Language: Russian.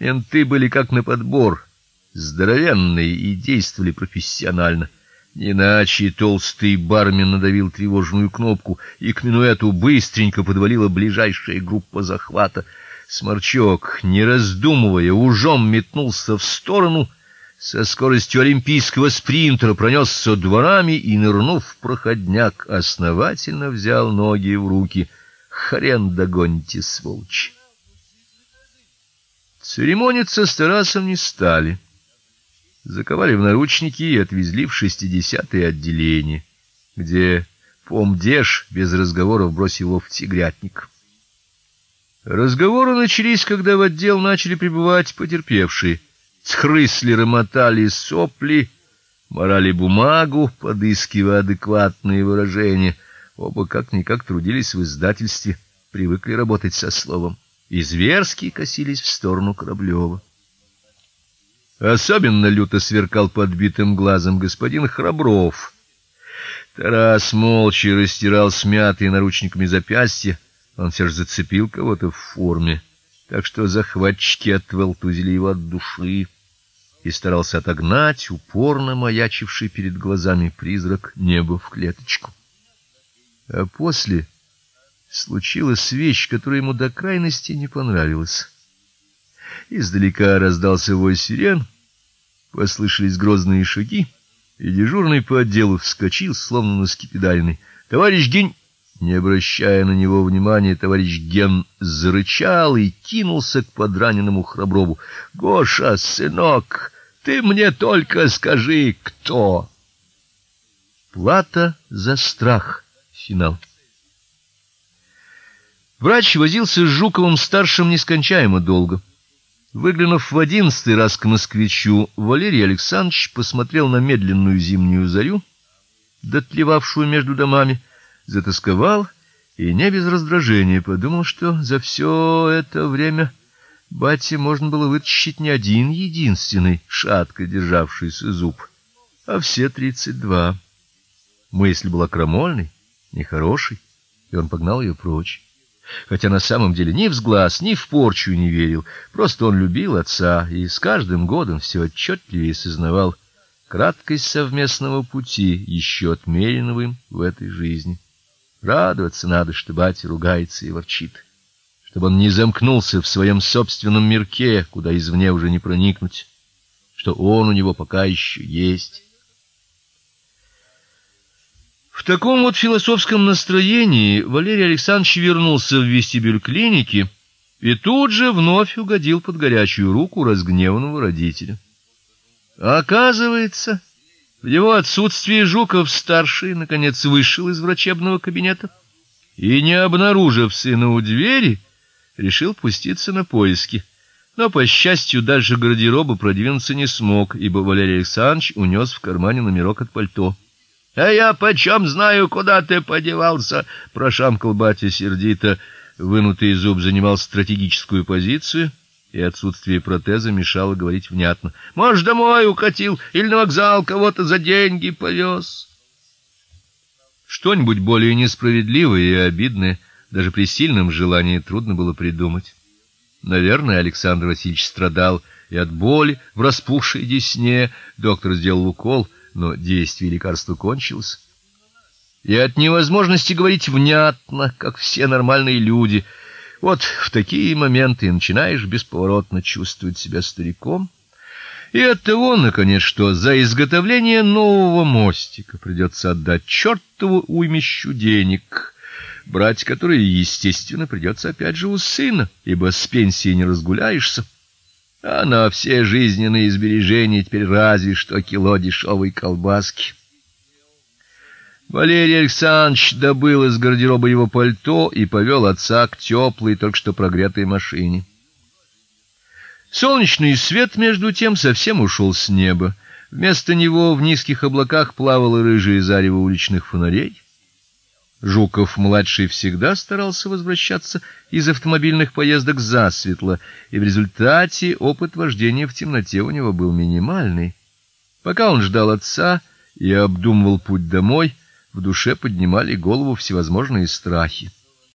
Менты были как на подбор, здоровенные и действовали профессионально. Иначе толстый бармен надавил тревожную кнопку, и к минуэту быстренько подвалила ближайшая группа захвата. Сморчок, не раздумывая, ужом метнулся в сторону, со скоростью олимпийского спринтера пронесся дворами и, нырнув в проходняк, основательно взял ноги в руки. Хрен догоните, сволочь! Церемониться с Тарасом не стали заковали в наручники и отвезли в шестидесятое отделение, где помдеж без разговоров бросил его в тигрятник. Разговоры начались, когда в отдел начали прибывать потерпевшие. Схрыслеры мотали сопли, морали бумагу, подыскивая адекватные выражения. Оба как-никак трудились в издательстве, привыкли работать со словом, и зверски косились в сторону Кораблёва. Особенно люто сверкал подбитым глазом господин Храбров. Тарас молча растирал смятые наручниками запястья, он все же зацепил кого-то в форме, так что захватчики отволтузили его от души и старался отогнать упорно маячивший перед глазами призрак неба в клеточку. А после случилась вещь, которая ему до крайности не понравилась. Издалека раздался вой сирен, послышались грозные шаги, и дежурный по отделу вскочил, словно на скипидальный. "Товарищ Гень!" Не обращая на него внимания, товарищ Ген зарычал и кинулся к подраненному Храброву. "Гоша, сынок, ты мне только скажи, кто?" Плата за страх. Финал. Врач возился с Жуковым старшим нескончаемо долго. Выглянув в одиннадцатый раз к москвичу, Валерий Александрович посмотрел на медленную зимнюю зарю, дотлевавшую между домами, затосковал и не без раздражения подумал, что за все это время бате можно было вытащить не один единственный шатко державшийся зуб, а все тридцать два. Мысль была крамольной, нехорошей, и он погнал ее прочь хотя на самом деле ни в сглаз, ни в порчу не верил. Просто он любил отца и с каждым годом все отчетливее сознавал краткость совместного пути, еще отмеренного им в этой жизни. Радоваться надо, что батя ругается и ворчит, чтобы он не замкнулся в своем собственном мирке, куда извне уже не проникнуть, что он у него пока еще есть. В таком вот философском настроении Валерий Александрович вернулся в вестибюль клиники и тут же вновь угодил под горячую руку разгневанного родителя. Оказывается, в его отсутствие Жуков старший наконец вышел из врачебного кабинета и, не обнаружив сына у двери, решил пуститься на поиски. Но по счастью, дальше гардероба продвинуться не смог, ибо Валерий Александрович унес в кармане номерок от пальто. А я почем знаю, куда ты подевался, прошамкал батя сердито. Вынутый зуб занимал стратегическую позицию, и отсутствие протеза мешало говорить внятно. Может, домой укатил или на вокзал кого-то за деньги повез. Что-нибудь более несправедливое и обидное даже при сильном желании трудно было придумать. Наверное, Александр Васильевич страдал и от боли в распухшей десне. Доктор сделал укол — но действие лекарства кончилось. И от невозможности говорить внятно, как все нормальные люди, вот в такие моменты начинаешь бесповоротно чувствовать себя стариком. И от того, наконец, что за изготовление нового мостика придется отдать чертову уймищу денег, брать которые, естественно, придется опять же у сына, ибо с пенсии не разгуляешься. А на все жизненные сбережения теперь разве что кило дешевой колбаски. Валерий Александрович добыл из гардероба его пальто и повел отца к теплой, только что прогретой машине. Солнечный свет между тем совсем ушел с неба. Вместо него в низких облаках плавало рыжее зарево уличных фонарей. Жуков-младший всегда старался возвращаться из автомобильных поездок засветло, и в результате опыт вождения в темноте у него был минимальный. Пока он ждал отца и обдумывал путь домой, в душе поднимали голову всевозможные страхи.